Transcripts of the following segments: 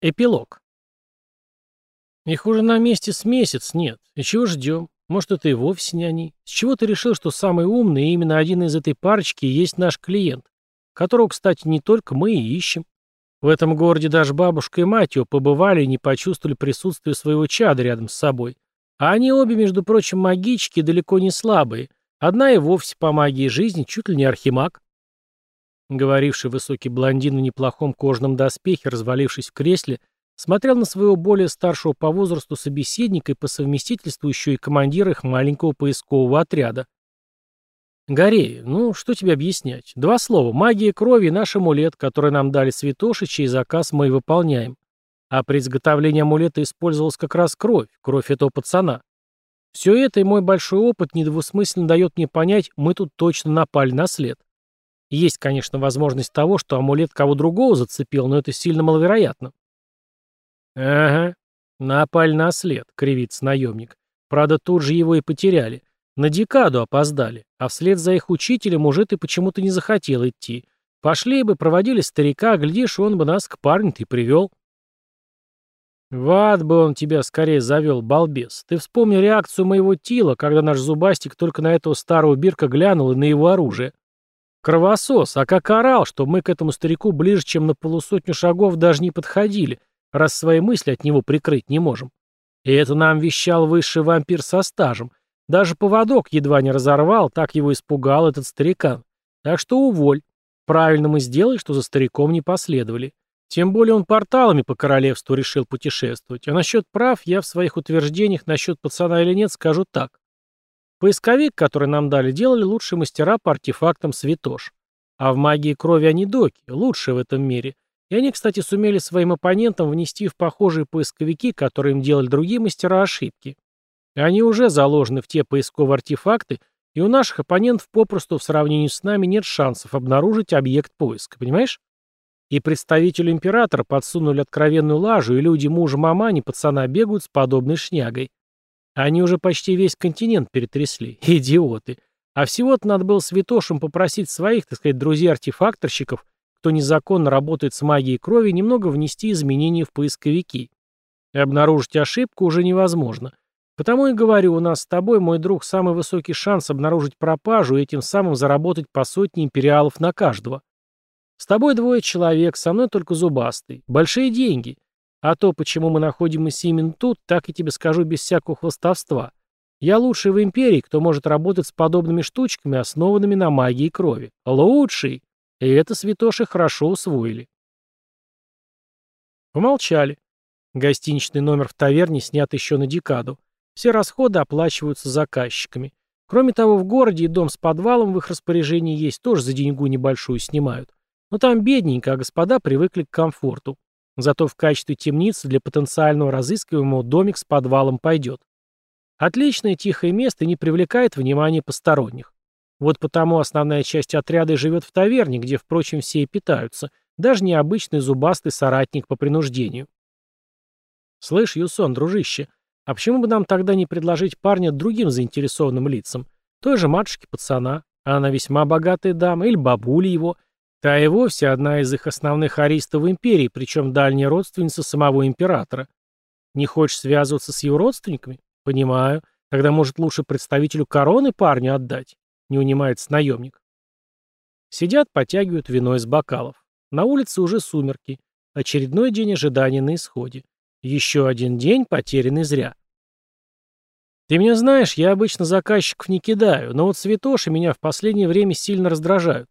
Эпилог. Их уже на месте с месяц нет. И чего ждем? Может, это и вовсе не они? С чего ты решил, что самый умный и именно один из этой парочки есть наш клиент, которого, кстати, не только мы и ищем? В этом городе даже бабушка и мать его побывали и не почувствовали присутствие своего чада рядом с собой. А они обе, между прочим, магички далеко не слабые. Одна и вовсе по магии жизни чуть ли не архимаг. Говоривший высокий блондин в неплохом кожаном доспехе, развалившись в кресле, смотрел на своего более старшего по возрасту собеседника и по совместительству еще и командира их маленького поискового отряда. «Горея, ну, что тебе объяснять? Два слова. Магия крови и наш амулет, который нам дали святоши, чей заказ мы и выполняем. А при изготовлении амулета использовалась как раз кровь, кровь этого пацана. Все это и мой большой опыт недвусмысленно дает мне понять, мы тут точно напали на след. Есть, конечно, возможность того, что амулет кого другого зацепил, но это сильно маловероятно. Ага, напали на след, кривится наемник. Правда, тут же его и потеряли. На декаду опоздали, а вслед за их учителем уже ты почему-то не захотел идти. Пошли бы, проводили старика, глядишь, он бы нас к парню-то и привел. В ад бы он тебя скорее завел, балбес. Ты вспомни реакцию моего тила, когда наш зубастик только на этого старого бирка глянул и на его оружие. Кровосос, а как орал, что мы к этому старику ближе, чем на полусотню шагов даже не подходили, раз свои мысли от него прикрыть не можем. И это нам вещал высший вампир со стажем. Даже поводок едва не разорвал, так его испугал этот старикан. Так что уволь. Правильно мы сделали, что за стариком не последовали. Тем более он порталами по королевству решил путешествовать. А насчет прав я в своих утверждениях насчет пацана или нет скажу так. Поисковик, который нам дали, делали лучшие мастера по артефактам Святош. А в магии крови они доки, лучшие в этом мире. И они, кстати, сумели своим оппонентам внести в похожие поисковики, которые им делали другие мастера, ошибки. И они уже заложены в те поисковые артефакты, и у наших оппонентов попросту в сравнении с нами нет шансов обнаружить объект поиска, понимаешь? И представителю императора подсунули откровенную лажу, и люди мужа мамани пацана бегают с подобной шнягой. Они уже почти весь континент перетрясли. Идиоты. А всего-то надо было святошам попросить своих, так сказать, друзей-артефакторщиков, кто незаконно работает с магией крови, немного внести изменения в поисковики. И обнаружить ошибку уже невозможно. Потому и говорю, у нас с тобой, мой друг, самый высокий шанс обнаружить пропажу и этим самым заработать по сотне империалов на каждого. С тобой двое человек, со мной только зубастый. Большие деньги. А то, почему мы находимся именно тут, так и тебе скажу без всякого хвостовства. Я лучший в империи, кто может работать с подобными штучками, основанными на магии крови. Лучший! И это святоши хорошо усвоили. Помолчали. Гостиничный номер в таверне снят еще на декаду. Все расходы оплачиваются заказчиками. Кроме того, в городе и дом с подвалом в их распоряжении есть, тоже за деньгу небольшую снимают. Но там бедненько, а господа привыкли к комфорту. Зато в качестве темницы для потенциального разыскиваемого домик с подвалом пойдет. Отличное тихое место не привлекает внимания посторонних. Вот потому основная часть отряда живет в таверне, где, впрочем, все и питаются, даже необычный зубастый соратник по принуждению. «Слышь, Юсон, дружище, а почему бы нам тогда не предложить парня другим заинтересованным лицам? Той же матушке пацана, а она весьма богатая дама, или бабуля его, Та и вовсе одна из их основных аристов империи, причем дальняя родственница самого императора. Не хочешь связываться с его родственниками? Понимаю. Тогда, может, лучше представителю короны парню отдать? Не унимается наемник. Сидят, потягивают вино из бокалов. На улице уже сумерки. Очередной день ожидания на исходе. Еще один день, потерянный зря. Ты меня знаешь, я обычно заказчиков не кидаю, но вот святоши меня в последнее время сильно раздражают.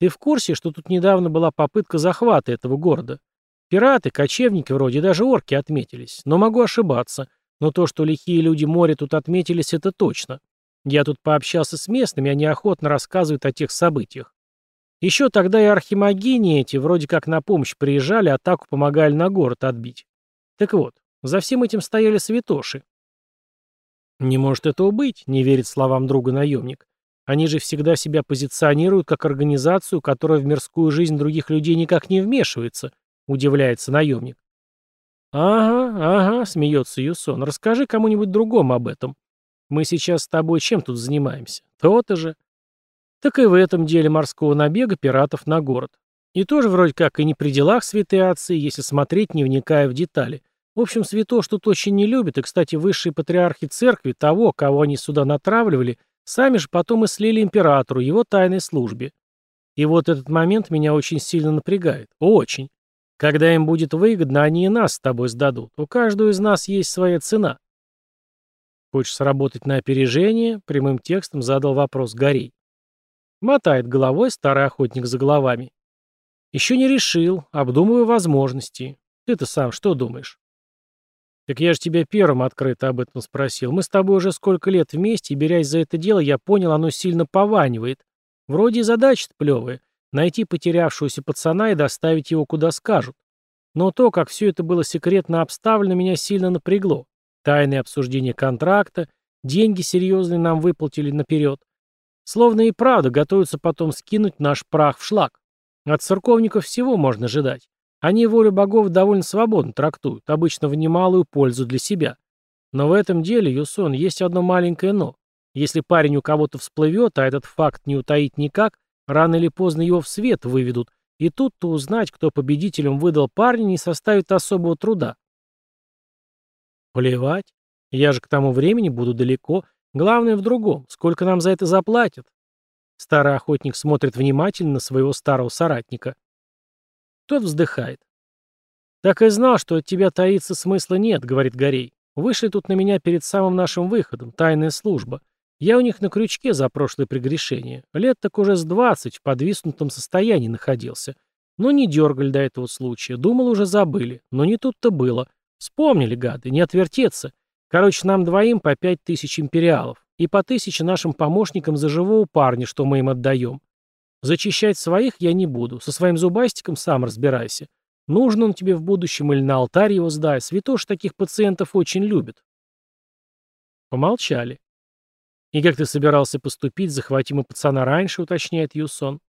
Ты в курсе, что тут недавно была попытка захвата этого города? Пираты, кочевники вроде, даже орки отметились. Но могу ошибаться. Но то, что лихие люди моря тут отметились, это точно. Я тут пообщался с местными, они охотно рассказывают о тех событиях. Еще тогда и архимагини эти вроде как на помощь приезжали, атаку помогали на город отбить. Так вот, за всем этим стояли святоши. Не может этого быть, не верит словам друга наемник. Они же всегда себя позиционируют как организацию, которая в мирскую жизнь других людей никак не вмешивается, удивляется наемник. Ага, ага, смеется Юсон, расскажи кому-нибудь другому об этом. Мы сейчас с тобой чем тут занимаемся? То-то же. Так и в этом деле морского набега пиратов на город. И тоже вроде как и не при делах святые отцы, если смотреть, не вникая в детали. В общем, святош тут очень не любит, и, кстати, высшие патриархи церкви того, кого они сюда натравливали, сами же потом и слили императору, его тайной службе. И вот этот момент меня очень сильно напрягает. Очень. Когда им будет выгодно, они и нас с тобой сдадут. У каждого из нас есть своя цена. Хочешь сработать на опережение? Прямым текстом задал вопрос Горей. Мотает головой старый охотник за головами. Еще не решил, обдумываю возможности. Ты-то сам что думаешь? Так я же тебя первым открыто об этом спросил. Мы с тобой уже сколько лет вместе, и берясь за это дело, я понял, оно сильно пованивает. Вроде и задача плевая. Найти потерявшегося пацана и доставить его куда скажут. Но то, как все это было секретно обставлено, меня сильно напрягло. Тайное обсуждение контракта, деньги серьезные нам выплатили наперед. Словно и правда готовятся потом скинуть наш прах в шлак. От церковников всего можно ожидать. Они волю богов довольно свободно трактуют, обычно в немалую пользу для себя. Но в этом деле, Юсон, есть одно маленькое «но». Если парень у кого-то всплывет, а этот факт не утаить никак, рано или поздно его в свет выведут, и тут-то узнать, кто победителем выдал парня, не составит особого труда. Плевать. Я же к тому времени буду далеко. Главное в другом. Сколько нам за это заплатят? Старый охотник смотрит внимательно на своего старого соратника. Тот вздыхает. «Так и знал, что от тебя таиться смысла нет», — говорит Горей. «Вышли тут на меня перед самым нашим выходом, тайная служба. Я у них на крючке за прошлое прегрешение. Лет так уже с двадцать в подвиснутом состоянии находился. Но не дергали до этого случая. Думал, уже забыли. Но не тут-то было. Вспомнили, гады, не отвертеться. Короче, нам двоим по пять тысяч империалов. И по тысяче нашим помощникам за живого парня, что мы им отдаем. Зачищать своих я не буду. Со своим зубастиком сам разбирайся. Нужен он тебе в будущем или на алтарь его сдай. Святош таких пациентов очень любит. Помолчали. «И как ты собирался поступить, захватим и пацана раньше?» — уточняет Юсон.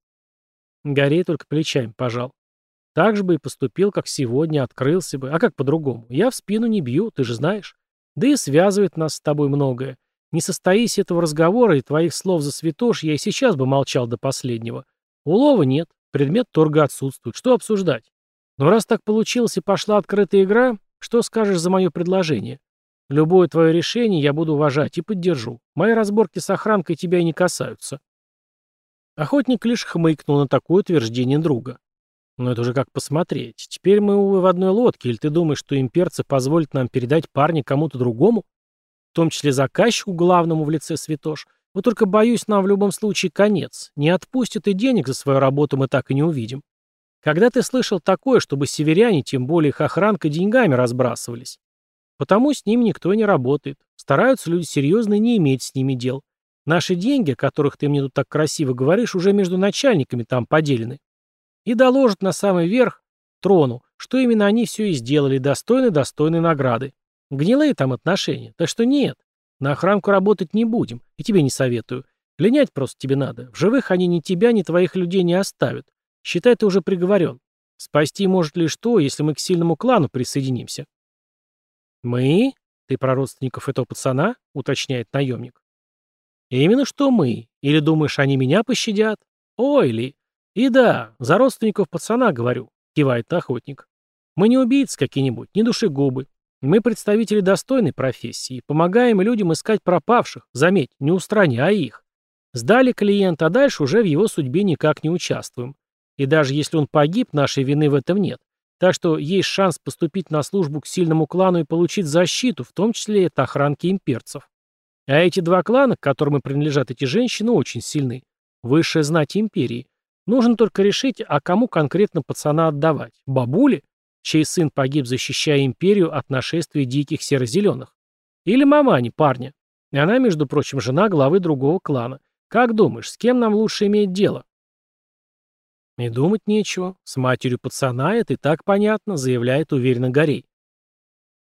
Горей только плечами пожал. Так же бы и поступил, как сегодня, открылся бы. А как по-другому? Я в спину не бью, ты же знаешь. Да и связывает нас с тобой многое. Не состоись этого разговора и твоих слов за святош, я и сейчас бы молчал до последнего. Улова нет, предмет торга отсутствует. Что обсуждать? Но раз так получилось и пошла открытая игра, что скажешь за мое предложение? Любое твое решение я буду уважать и поддержу. Мои разборки с охранкой тебя и не касаются. Охотник лишь хмыкнул на такое утверждение друга. Но это уже как посмотреть. Теперь мы, увы, в одной лодке, или ты думаешь, что имперцы позволят нам передать парня кому-то другому? В том числе заказчику главному в лице Святош. Вот только, боюсь, нам в любом случае конец. Не отпустят и денег за свою работу мы так и не увидим. Когда ты слышал такое, чтобы северяне, тем более их охранка, деньгами разбрасывались? Потому с ними никто не работает. Стараются люди серьезно не иметь с ними дел. Наши деньги, о которых ты мне тут так красиво говоришь, уже между начальниками там поделены. И доложат на самый верх, трону, что именно они все и сделали, достойны достойной награды. Гнилые там отношения. Так что нет, на охранку работать не будем. И тебе не советую. Линять просто тебе надо. В живых они ни тебя, ни твоих людей не оставят. Считай, ты уже приговорен. Спасти может лишь то, если мы к сильному клану присоединимся. Мы? Ты про родственников этого пацана? Уточняет наемник. Именно что мы. Или думаешь, они меня пощадят? Ой ли. И да, за родственников пацана говорю, кивает охотник. Мы не убийцы какие-нибудь, не душегубы. Мы представители достойной профессии, помогаем людям искать пропавших, заметь, не устраняя их. Сдали клиента, а дальше уже в его судьбе никак не участвуем. И даже если он погиб, нашей вины в этом нет. Так что есть шанс поступить на службу к сильному клану и получить защиту, в том числе и от охранки имперцев. А эти два клана, к которым принадлежат эти женщины, очень сильны. Высшая знать империи. Нужно только решить, а кому конкретно пацана отдавать. Бабуле? Чей сын погиб, защищая империю от нашествия диких серо-зеленых. Или мамани, парня. И она, между прочим, жена главы другого клана. Как думаешь, с кем нам лучше иметь дело? И думать нечего. С матерью пацана это и так понятно, заявляет уверенно Горей.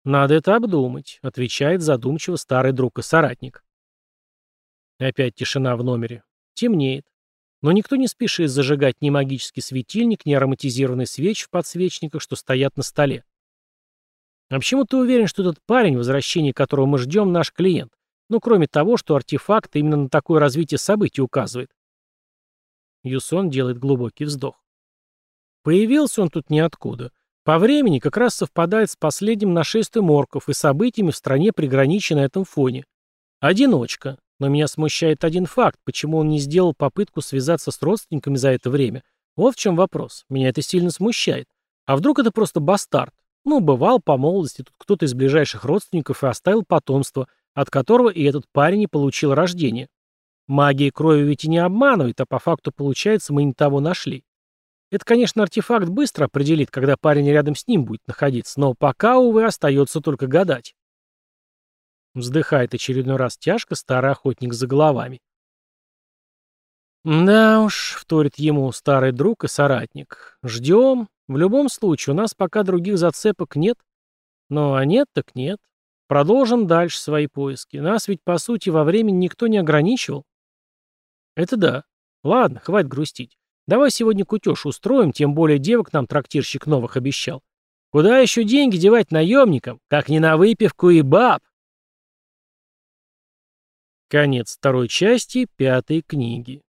Надо это обдумать, отвечает задумчиво старый друг и соратник. Опять тишина в номере. Темнеет. Но никто не спешит зажигать ни магический светильник, ни ароматизированный свеч в подсвечниках, что стоят на столе. А почему ты уверен, что этот парень, возвращение которого мы ждем, наш клиент? Ну, кроме того, что артефакт именно на такое развитие событий указывает. Юсон делает глубокий вздох. Появился он тут ниоткуда. По времени как раз совпадает с последним нашествием орков и событиями в стране приграничья на этом фоне. Одиночка. Но меня смущает один факт, почему он не сделал попытку связаться с родственниками за это время. Вот в чем вопрос. Меня это сильно смущает. А вдруг это просто бастард? Ну, бывал по молодости тут кто-то из ближайших родственников и оставил потомство, от которого и этот парень не получил рождение. Магия крови ведь и не обманывает, а по факту получается мы не того нашли. Это, конечно, артефакт быстро определит, когда парень рядом с ним будет находиться, но пока, увы, остается только гадать. Вздыхает очередной раз тяжко старый охотник за головами. «Да уж», — вторит ему старый друг и соратник, — «ждем. В любом случае, у нас пока других зацепок нет. Ну, а нет так нет. Продолжим дальше свои поиски. Нас ведь, по сути, во времени никто не ограничивал». «Это да. Ладно, хватит грустить. Давай сегодня кутеж устроим, тем более девок нам трактирщик новых обещал. Куда еще деньги девать наемникам, как не на выпивку и баб?» Конец второй части пятой книги.